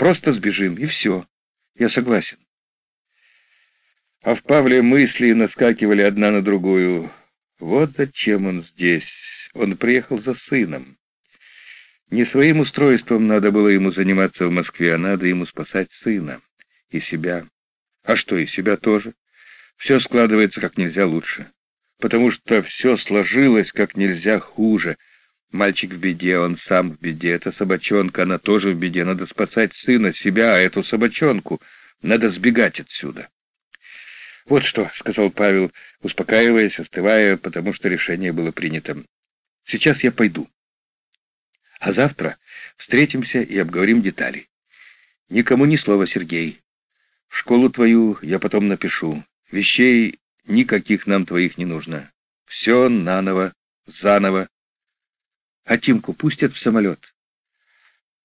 Просто сбежим, и все. Я согласен. А в Павле мысли наскакивали одна на другую. Вот зачем он здесь. Он приехал за сыном. Не своим устройством надо было ему заниматься в Москве, а надо ему спасать сына и себя. А что, и себя тоже? Все складывается как нельзя лучше. Потому что все сложилось как нельзя хуже. Мальчик в беде, он сам в беде. Эта собачонка, она тоже в беде. Надо спасать сына, себя, а эту собачонку. Надо сбегать отсюда. «Вот что», — сказал Павел, успокаиваясь, остывая, потому что решение было принято. «Сейчас я пойду. А завтра встретимся и обговорим детали. Никому ни слова, Сергей. В школу твою я потом напишу. Вещей никаких нам твоих не нужно. Все наново, заново. А Тимку пустят в самолет.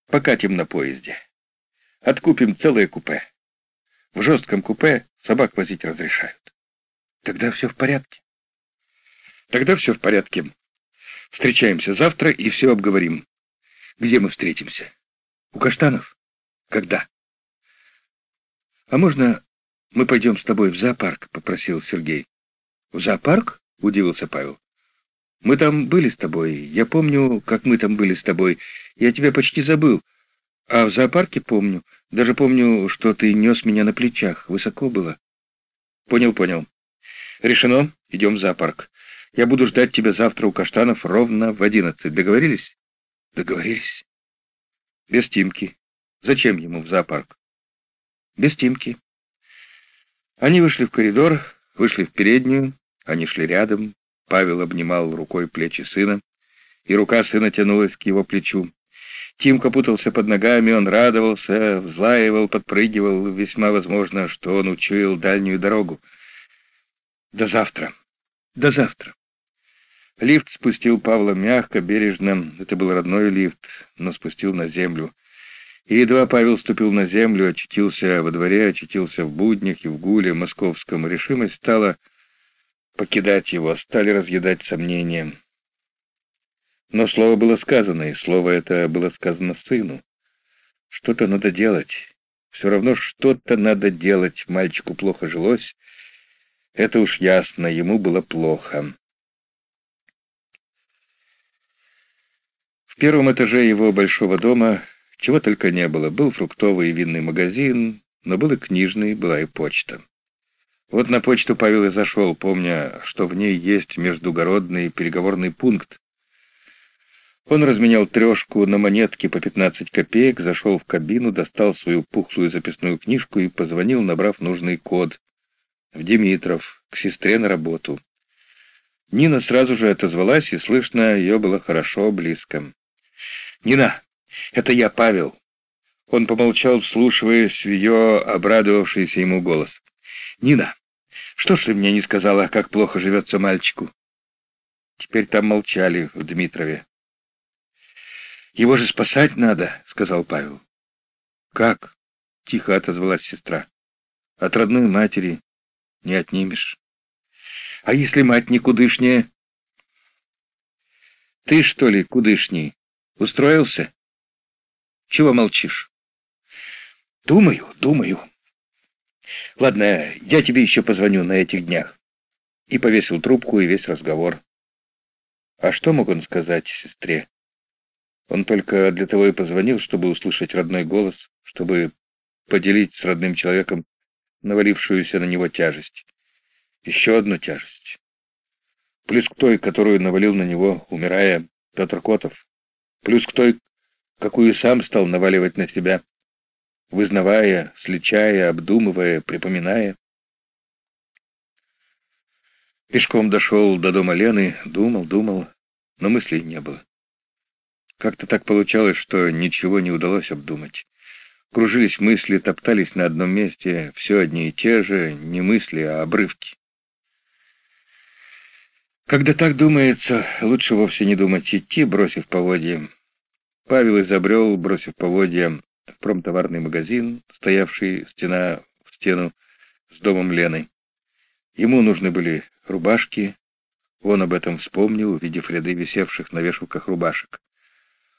Покатим на поезде. Откупим целое купе. В жестком купе собак возить разрешают. Тогда все в порядке. Тогда все в порядке. Встречаемся завтра и все обговорим. Где мы встретимся? У Каштанов? Когда? А можно мы пойдем с тобой в зоопарк? Попросил Сергей. В зоопарк? Удивился Павел. Мы там были с тобой. Я помню, как мы там были с тобой. Я тебя почти забыл. А в зоопарке помню. Даже помню, что ты нес меня на плечах. Высоко было. Понял, понял. Решено. Идем в зоопарк. Я буду ждать тебя завтра у Каштанов ровно в одиннадцать. Договорились? Договорились. Без Тимки. Зачем ему в зоопарк? Без Тимки. Они вышли в коридор, вышли в переднюю, они шли рядом. Павел обнимал рукой плечи сына, и рука сына тянулась к его плечу. Тимка путался под ногами, он радовался, взлаивал, подпрыгивал, весьма возможно, что он учуял дальнюю дорогу. До завтра. До завтра. Лифт спустил Павла мягко, бережно. Это был родной лифт, но спустил на землю. И едва Павел ступил на землю, очутился во дворе, очутился в буднях и в гуле московском, решимость стала покидать его, стали разъедать сомнения. Но слово было сказано, и слово это было сказано сыну. Что-то надо делать. Все равно что-то надо делать. Мальчику плохо жилось. Это уж ясно, ему было плохо. В первом этаже его большого дома чего только не было. Был фруктовый и винный магазин, но был и книжный, была и почта. Вот на почту Павел и зашел, помня, что в ней есть междугородный переговорный пункт. Он разменял трешку на монетки по 15 копеек, зашел в кабину, достал свою пухлую записную книжку и позвонил, набрав нужный код. В Димитров, к сестре на работу. Нина сразу же отозвалась, и слышно, ее было хорошо, близко. «Нина, это я, Павел». Он помолчал, вслушиваясь в ее обрадовавшийся ему голос. «Нина, что ж ты мне не сказала, как плохо живется мальчику?» Теперь там молчали в Дмитрове. «Его же спасать надо», — сказал Павел. «Как?» — тихо отозвалась сестра. «От родной матери не отнимешь». «А если мать никудышняя?» «Ты, что ли, кудышний?» Устроился? Чего молчишь? Думаю, думаю. Ладно, я тебе еще позвоню на этих днях. И повесил трубку и весь разговор. А что мог он сказать сестре? Он только для того и позвонил, чтобы услышать родной голос, чтобы поделить с родным человеком навалившуюся на него тяжесть. Еще одну тяжесть. Плюс к той, которую навалил на него, умирая, Петр Котов плюс к той, какую сам стал наваливать на себя, вызнавая, сличая, обдумывая, припоминая. Пешком дошел до дома Лены, думал, думал, но мыслей не было. Как-то так получалось, что ничего не удалось обдумать. Кружились мысли, топтались на одном месте, все одни и те же, не мысли, а обрывки. Когда так думается, лучше вовсе не думать идти, бросив поводья. Павел изобрел, бросив поводья, промтоварный магазин, стоявший стена в стену с домом Лены. Ему нужны были рубашки. Он об этом вспомнил, увидев ряды висевших на вешалках рубашек.